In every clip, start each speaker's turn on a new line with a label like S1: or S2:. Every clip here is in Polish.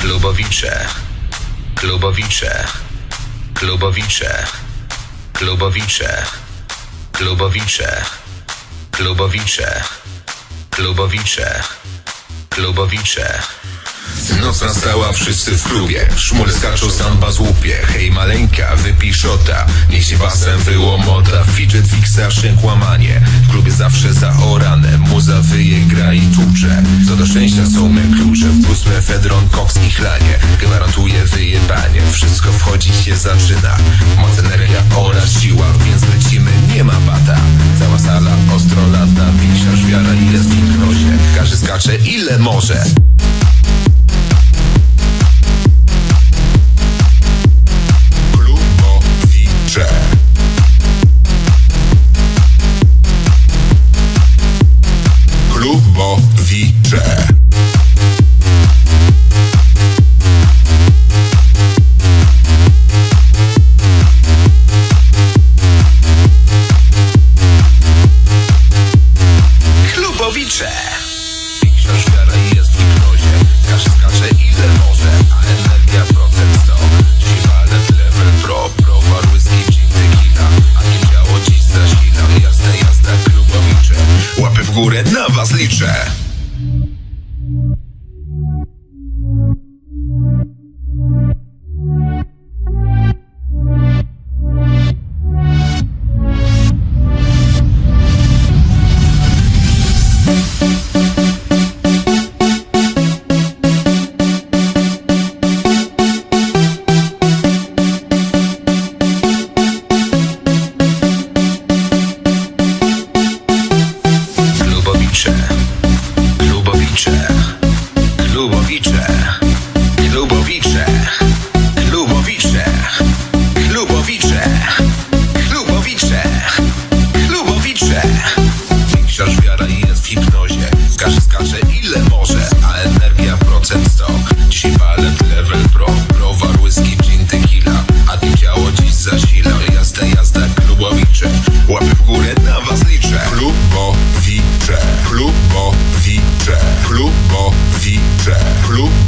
S1: Klubowicze. Klubowicze. Klubowicze. Klubowicze. Klubowicze. Klubowicze. Klubowicze. Klubowicze.
S2: Noc nastała, wszyscy w klubie. Szmule skaczą, samba złupie. Hej maleńka, wypij szota Niech się basem wyłomota. Fidget fixa, szynk łamanie W klubie zawsze zaorane. Muza wyje, gra i tłucze Co do szczęścia są me klucze. Plus mefedron, koks i chlanie. Gwarantuje wyjebanie. Wszystko wchodzić się zaczyna. Moc, energia oraz siła Więc lecimy, nie ma bata. Cała sala ostro lata. Większa wiara ile w hipnozie Każdy skacze ile może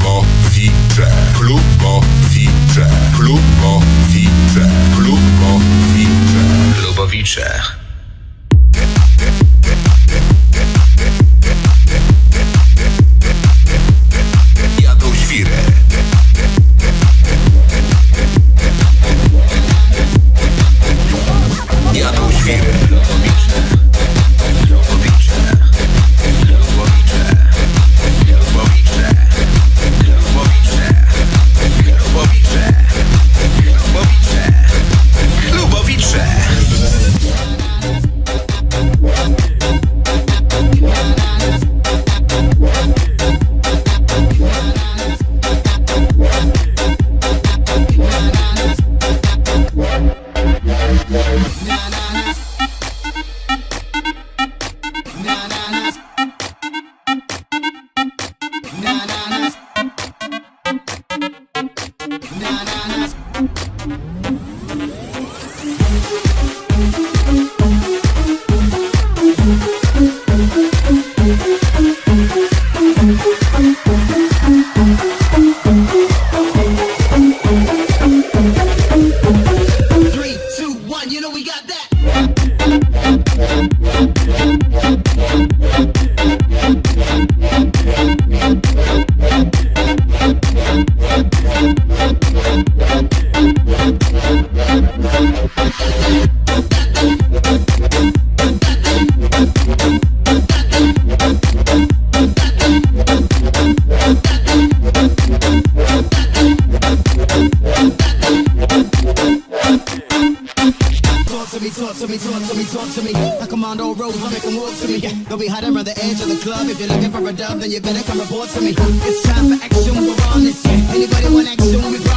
S2: Klubowicze Klubowicze
S1: Klubowicze
S2: Klubowicze
S1: Klubowicze.
S3: Don't be hiding around the edge of the club. If you're looking for a dub, then you better come report to me. It's time for action, we're on this. Anybody want action? We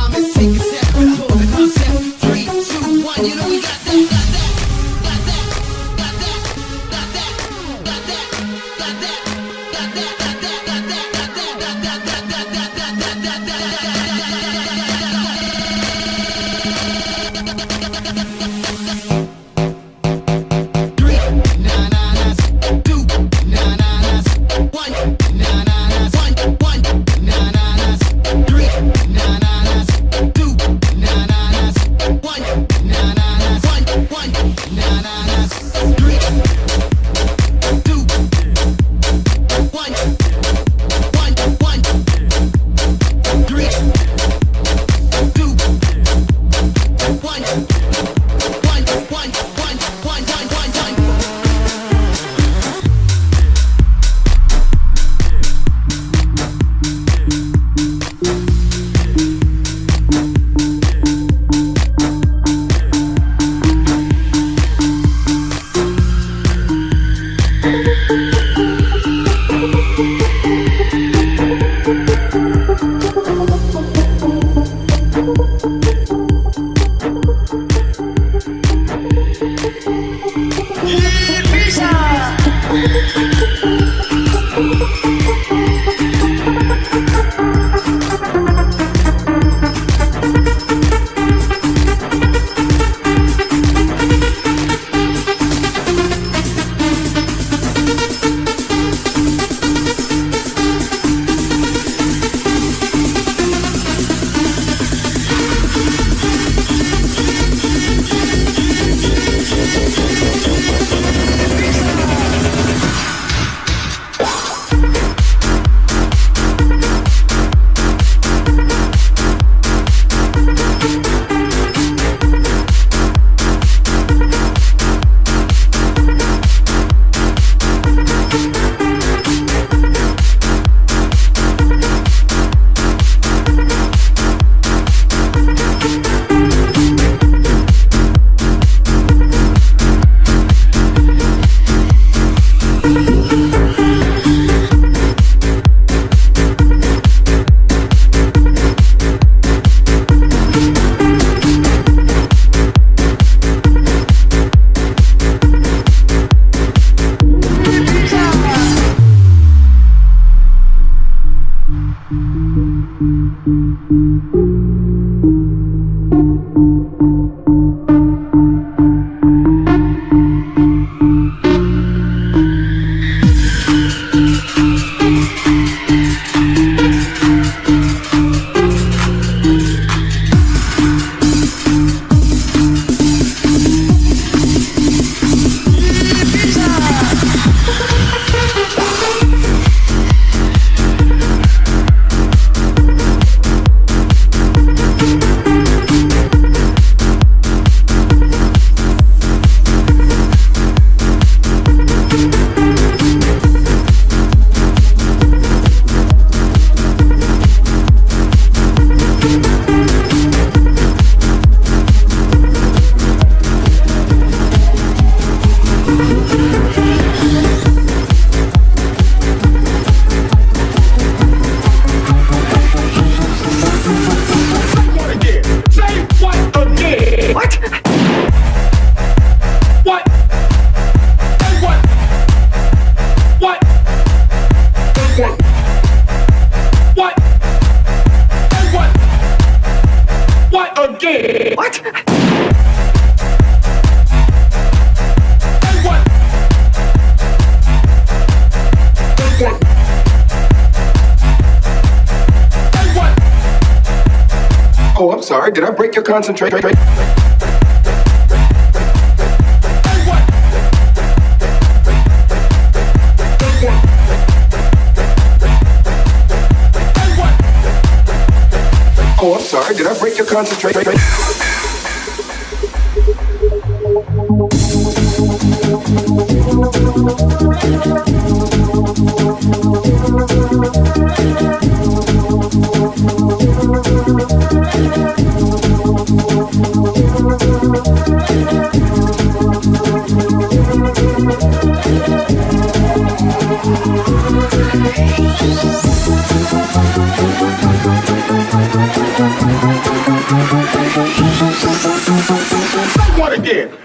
S4: concentrate.
S5: Oh, I'm sorry. Did I break your concentration?
S6: Сергеев.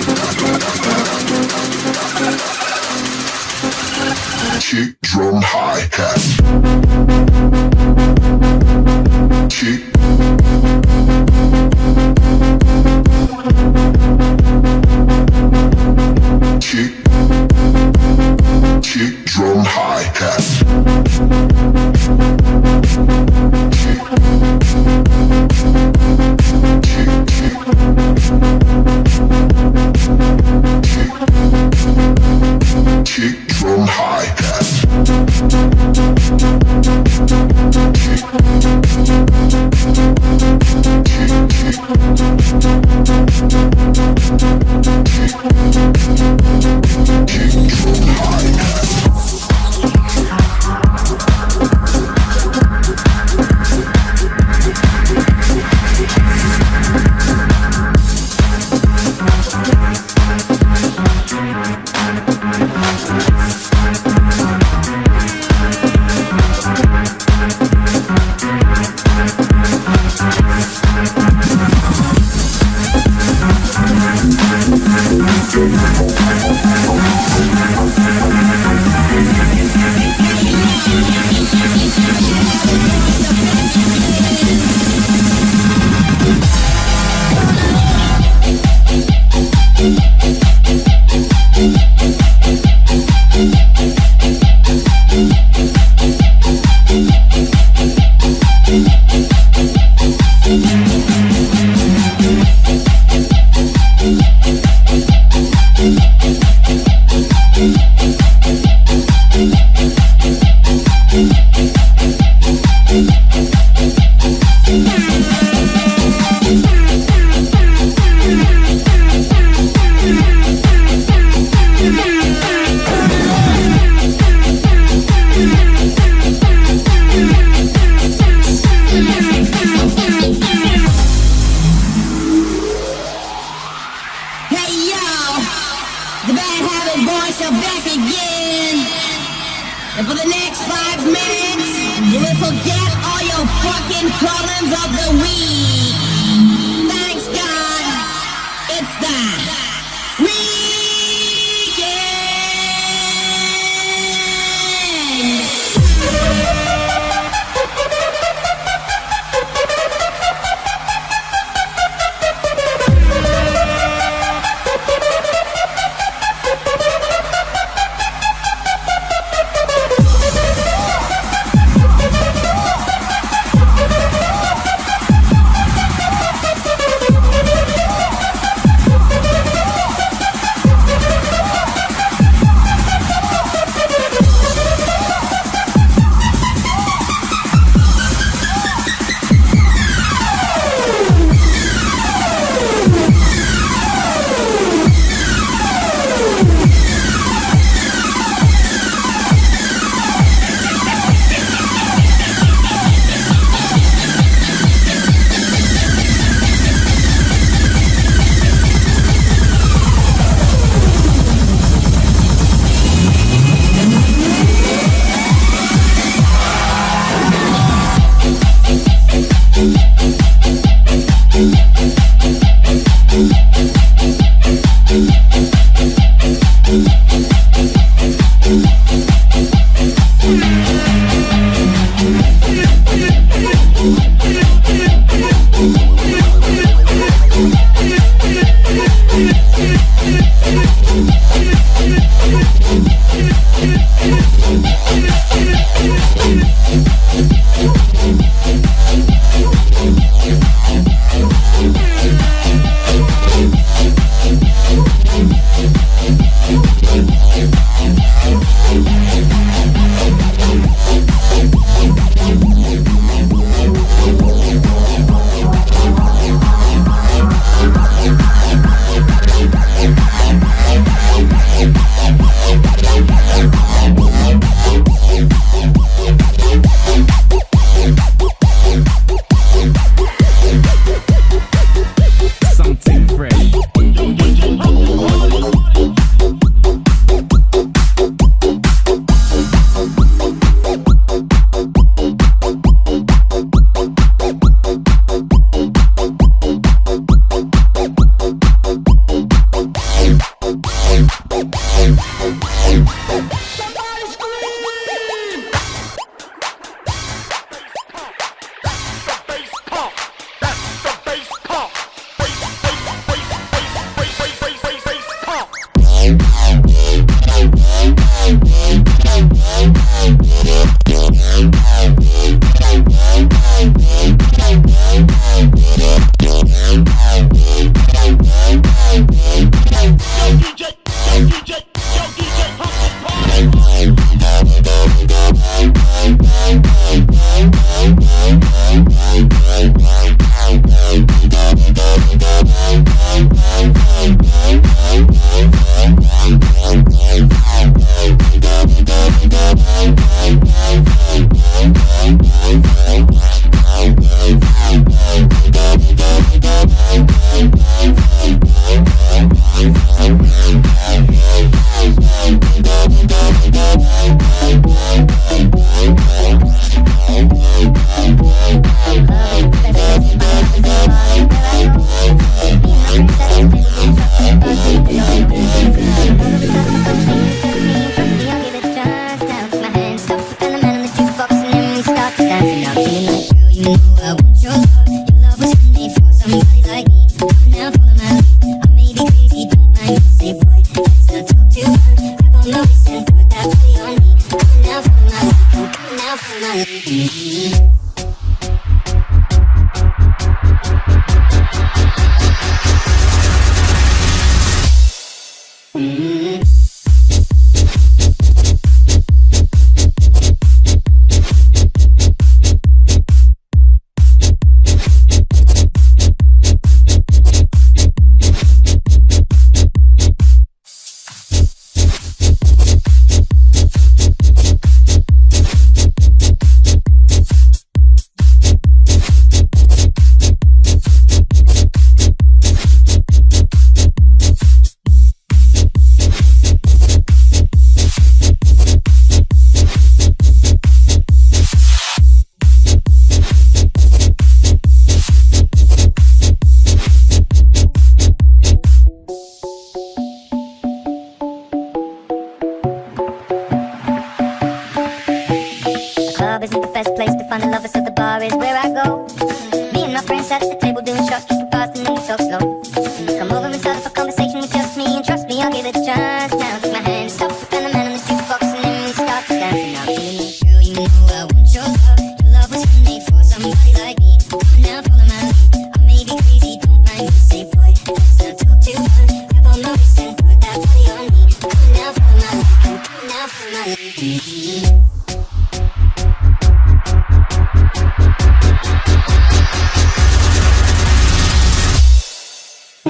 S6: problems of the week.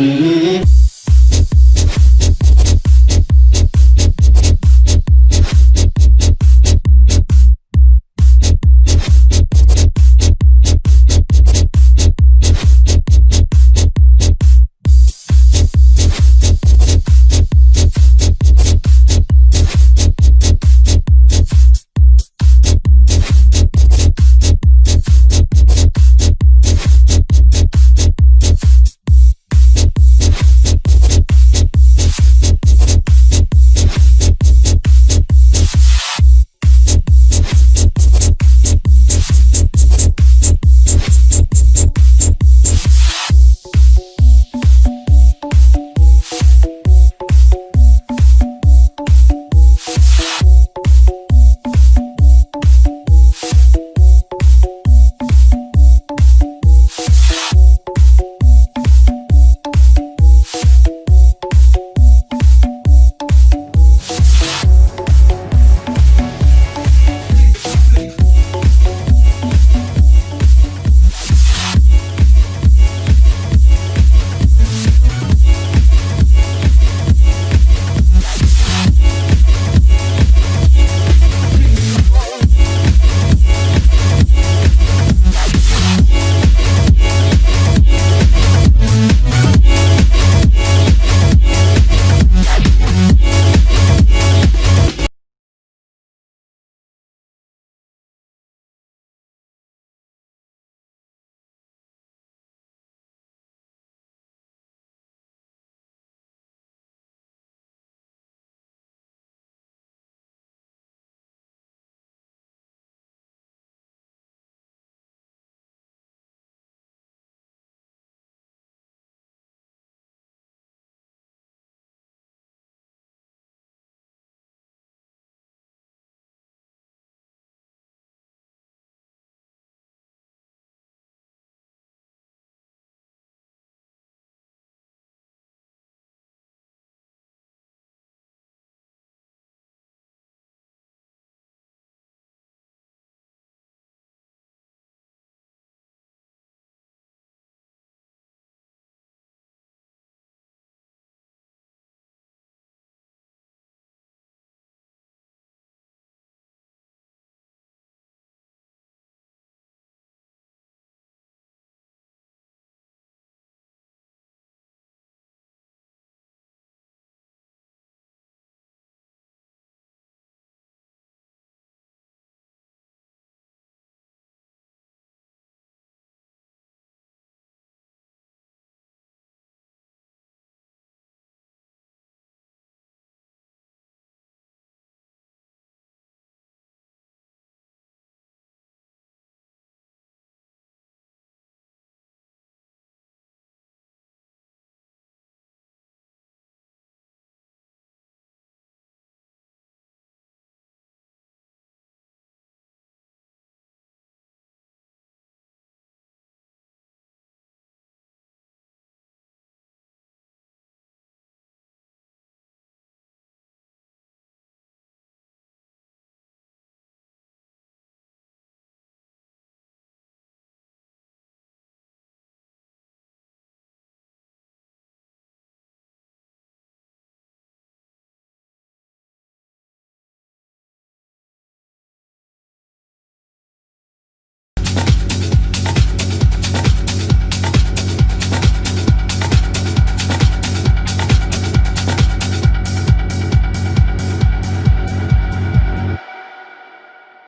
S7: Amen.